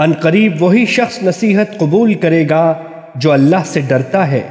ان قریب وہی شخص نصیحت قبول کرے گا جو اللہ سے ڈرتا ہے۔